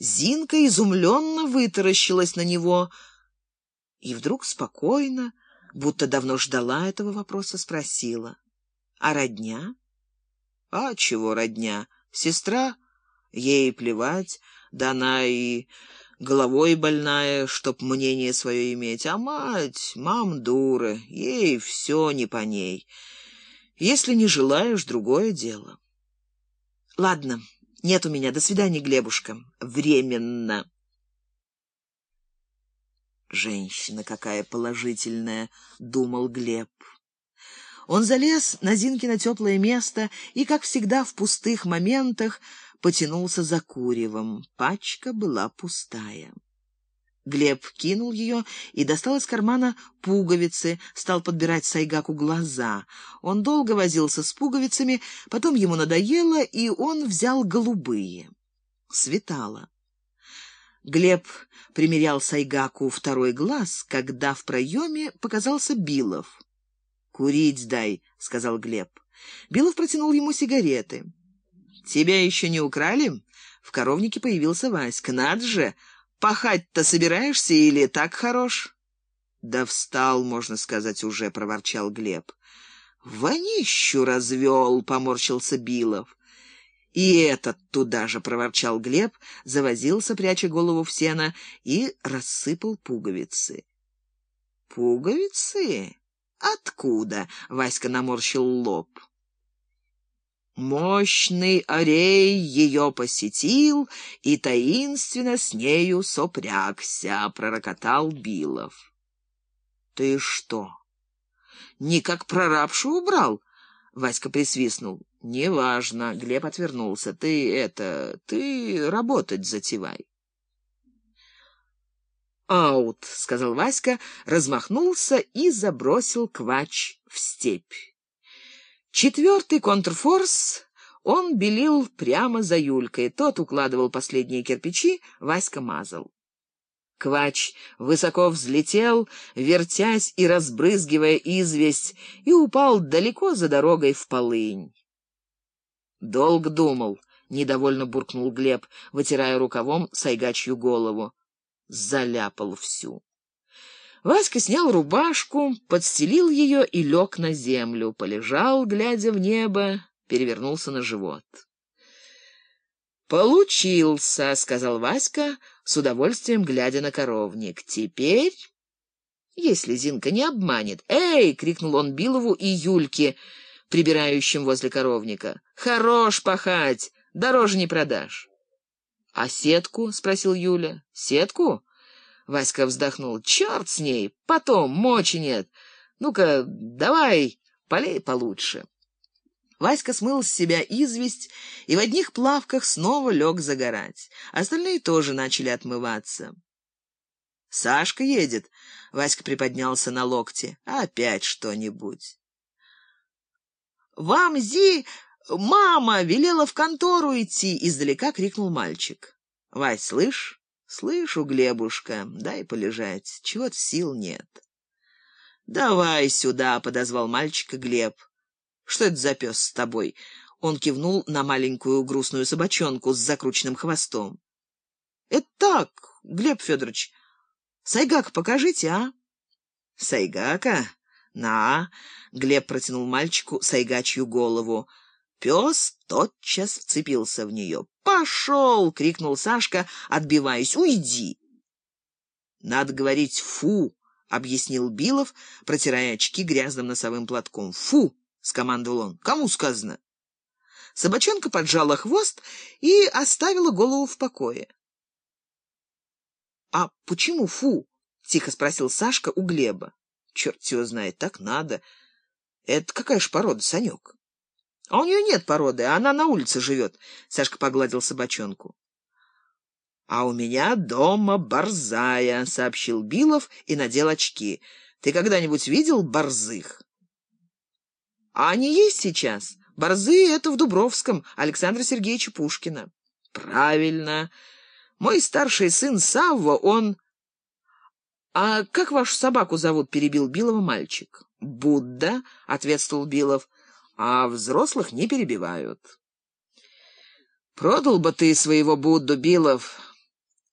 Зинка изумленно вытаращилась на него и вдруг спокойно, будто давно ждала этого вопроса, спросила. «А родня?» «А чего родня? Сестра? Ей плевать, да она и головой больная, чтоб мнение свое иметь. А мать, мам дура, ей все не по ней. Если не желаешь, другое дело». «Ладно, нет у меня. До свидания, Глебушка. Временно». «Женщина какая положительная», — думал Глеб. Он залез на Зинкино теплое место и, как всегда в пустых моментах, потянулся за куревом. Пачка была пустая. Глеб кинул ее и достал из кармана пуговицы, стал подбирать Сайгаку глаза. Он долго возился с пуговицами, потом ему надоело, и он взял голубые. Светало. Глеб примерял Сайгаку второй глаз, когда в проеме показался Билов. «Курить дай», — сказал Глеб. Билов протянул ему сигареты. «Тебя еще не украли?» В коровнике появился Васька. «Надо же! Пахать-то собираешься или так хорош?» «Да встал, можно сказать, уже», — проворчал Глеб. «Вонищу развел», — поморщился Билов. «И этот туда же!» — проворчал Глеб, завозился, пряча голову в сено, и рассыпал пуговицы. «Пуговицы? Откуда?» — Васька наморщил лоб. Мощный орей ее посетил и таинственно с нею сопрягся, — пророкотал Билов. — Ты что, не как прорабшу убрал? — Васька присвистнул. «Неважно», — Глеб отвернулся. «Ты это... ты работать затевай». «Аут», — сказал Васька, размахнулся и забросил квач в степь. Четвертый контрфорс он белил прямо за Юлькой. Тот укладывал последние кирпичи, Васька мазал. Квач высоко взлетел, вертясь и разбрызгивая известь, и упал далеко за дорогой в полынь. Долг думал, недовольно буркнул Глеб, вытирая рукавом сайгачью голову. Заляпал всю. Васька снял рубашку, подстелил ее и лег на землю, полежал, глядя в небо, перевернулся на живот. «Получился», — сказал Васька, с удовольствием глядя на коровник. «Теперь, если Зинка не обманет...» «Эй!» — крикнул он Билову и Юльке, — прибирающим возле коровника. «Хорош пахать, дороже не продашь». «А сетку?» — спросил Юля. «Сетку?» — Васька вздохнул. «Черт с ней, потом, мочи нет. Ну-ка, давай, полей получше». Васька смыл с себя известь и в одних плавках снова лег загорать. Остальные тоже начали отмываться. «Сашка едет», — Васька приподнялся на локте. «Опять что-нибудь». «Вам, Зи, мама велела в контору идти!» — издалека крикнул мальчик. «Вась, слышь?» «Слышу, Глебушка, дай полежать, чего-то сил нет». «Давай сюда!» — подозвал мальчика Глеб. «Что это за пес с тобой?» Он кивнул на маленькую грустную собачонку с закрученным хвостом. «Это так, Глеб Федорович. Сайгак покажите, а?» «Сайгака? «На!» — Глеб протянул мальчику сайгачью голову. Пес тотчас вцепился в нее. «Пошел!» — крикнул Сашка, отбиваясь. «Уйди!» «Надо говорить «фу!» — объяснил Билов, протирая очки грязным носовым платком. «Фу!» — скомандовал он. «Кому сказано?» Собачонка поджала хвост и оставила голову в покое. «А почему фу?» — тихо спросил Сашка у Глеба. Черт его знает, так надо. Это какая ж порода, Санек? А у нее нет породы, она на улице живет. Сашка погладил собачонку. А у меня дома борзая, сообщил Билов и надел очки. Ты когда-нибудь видел борзых? А они есть сейчас. Борзые — это в Дубровском, Александра Сергеевича Пушкина. Правильно. Мой старший сын Савва, он «А как вашу собаку зовут?» — перебил Билова мальчик. «Будда», — ответствовал Билов, — «а взрослых не перебивают». «Продал бы ты своего Будду, Билов,